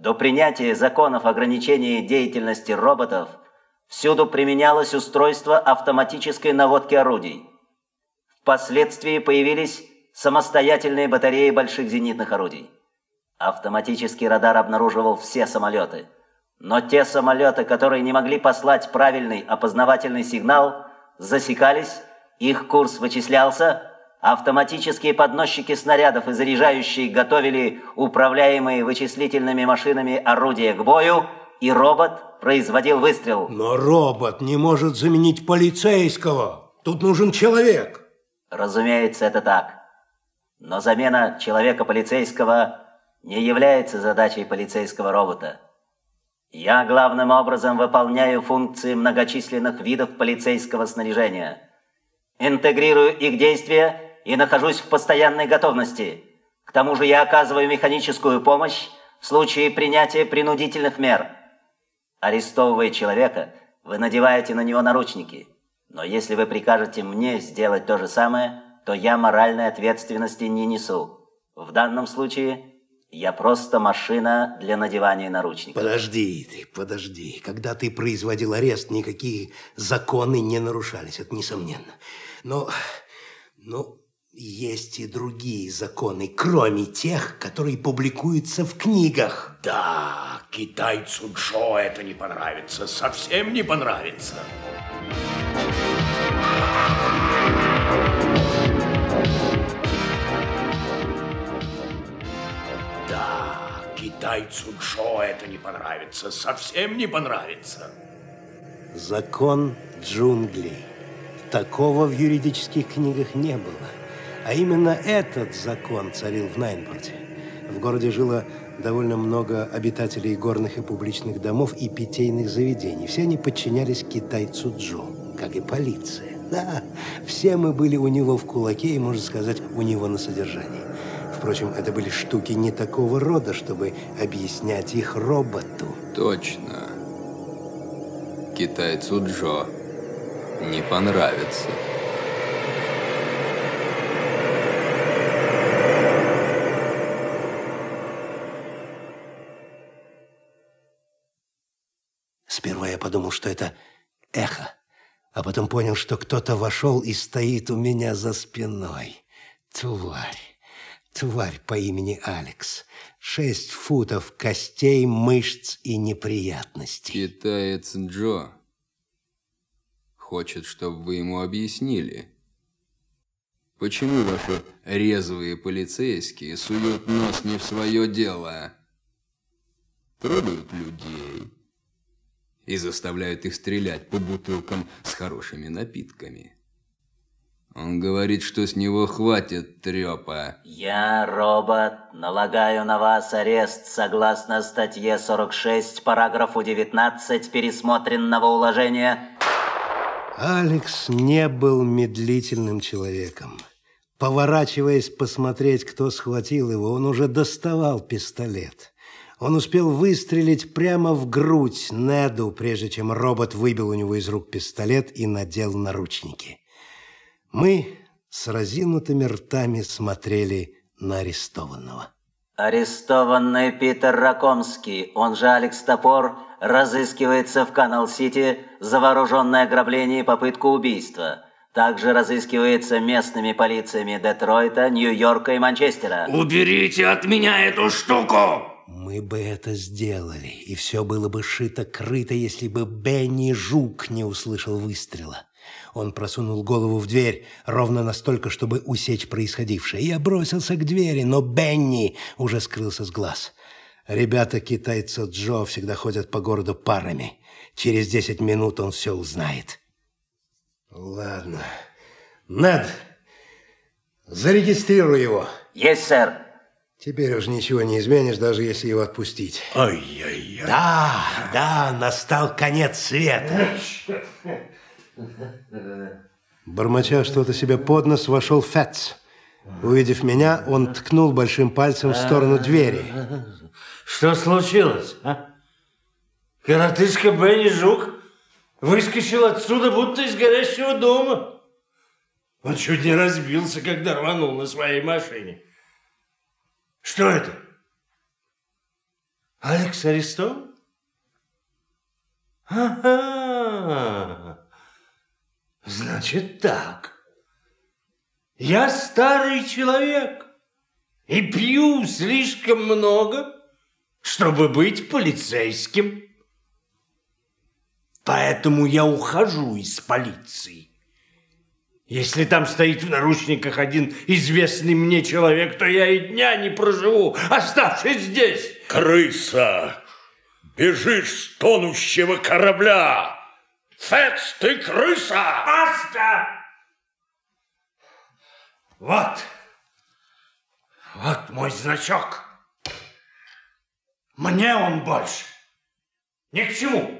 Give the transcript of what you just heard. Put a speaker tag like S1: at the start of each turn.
S1: До принятия законов ограничения деятельности роботов всюду применялось устройство автоматической наводки орудий. Впоследствии появились самостоятельные батареи больших зенитных орудий. Автоматический радар обнаруживал все самолеты. Но те самолеты, которые не могли послать правильный опознавательный сигнал, засекались, их курс вычислялся, автоматические подносчики снарядов и заряжающие готовили управляемые вычислительными машинами орудия к бою, и робот производил выстрел.
S2: Но робот не может заменить полицейского. Тут нужен человек.
S1: Разумеется, это так. Но замена человека-полицейского не является задачей полицейского робота. Я главным образом выполняю функции многочисленных видов полицейского снаряжения. Интегрирую их действия и нахожусь в постоянной готовности. К тому же я оказываю механическую помощь в случае принятия принудительных мер. Арестовывая человека, вы надеваете на него наручники. Но если вы прикажете мне сделать то же самое, то я моральной ответственности не несу. В данном случае я просто машина для надевания наручников.
S2: Подожди ты, подожди. Когда ты производил арест, никакие законы не нарушались, это несомненно. Но, но есть и другие законы, кроме тех, которые публикуются в книгах.
S3: Да, китайцу Джо это не понравится, совсем не понравится. китайцу Джо это не понравится, совсем не понравится.
S2: Закон джунглей. Такого в юридических книгах не было. А именно этот закон царил в Найнпорте. В городе жило довольно много обитателей горных и публичных домов и питейных заведений. Все они подчинялись китайцу Джо, как и полиция. Да, все мы были у него в кулаке и, можно сказать, у него на содержании. Впрочем, это были штуки не такого рода, чтобы объяснять их роботу.
S4: Точно. Китайцу Джо не понравится.
S2: Сперва я подумал, что это эхо, а потом понял, что кто-то вошел и стоит у меня за спиной. Тварь. Тварь по имени Алекс. Шесть футов костей, мышц и неприятностей.
S4: Китаец Джо хочет, чтобы вы ему объяснили, почему ваши резвые полицейские суют нос не в свое дело, трогают людей и заставляют их стрелять по бутылкам с хорошими напитками. Он говорит, что с него хватит трепа.
S1: Я, робот, налагаю на вас арест согласно статье 46, параграфу 19 пересмотренного уложения.
S2: Алекс не был медлительным человеком. Поворачиваясь посмотреть, кто схватил его, он уже доставал пистолет. Он успел выстрелить прямо в грудь Неду, прежде чем робот выбил у него из рук пистолет и надел наручники. Мы с разинутыми ртами смотрели на арестованного.
S1: Арестованный Питер Ракомский, он же Алекс Топор, разыскивается в Канал-Сити за вооруженное ограбление и попытку убийства. Также разыскивается местными полициями Детройта, Нью-Йорка и Манчестера.
S3: Уберите от меня эту штуку!
S2: Мы бы это сделали, и все было бы шито-крыто, если бы Бенни Жук не услышал выстрела. Он просунул голову в дверь ровно настолько, чтобы усечь происходившее. Я бросился к двери, но Бенни уже скрылся с глаз. Ребята китайца Джо всегда ходят по городу парами. Через десять минут он все узнает. Ладно. Нед, зарегистрируй его.
S1: Есть, сэр.
S2: Теперь уж ничего не изменишь, даже если его отпустить.
S3: Ай-яй-яй.
S2: Да, да, настал конец света. Бормоча что-то себе под нос, вошел Фетц. Увидев меня, он ткнул большим пальцем в сторону двери.
S5: Что случилось, а? Коротышка Бенни Жук выскочил отсюда, будто из горящего дома. Он чуть не разбился, когда рванул на своей машине. Что это? Алекс арестован? Ага. Значит так. Я старый человек и пью слишком много, чтобы быть полицейским. Поэтому я ухожу из полиции. Если там стоит в наручниках один известный мне человек, то я и дня не проживу, оставшись здесь.
S3: Крыса! Бежишь с тонущего корабля! Фекс, ты крыса!
S5: Баста! Вот. Вот мой значок. Мне он больше ни к чему.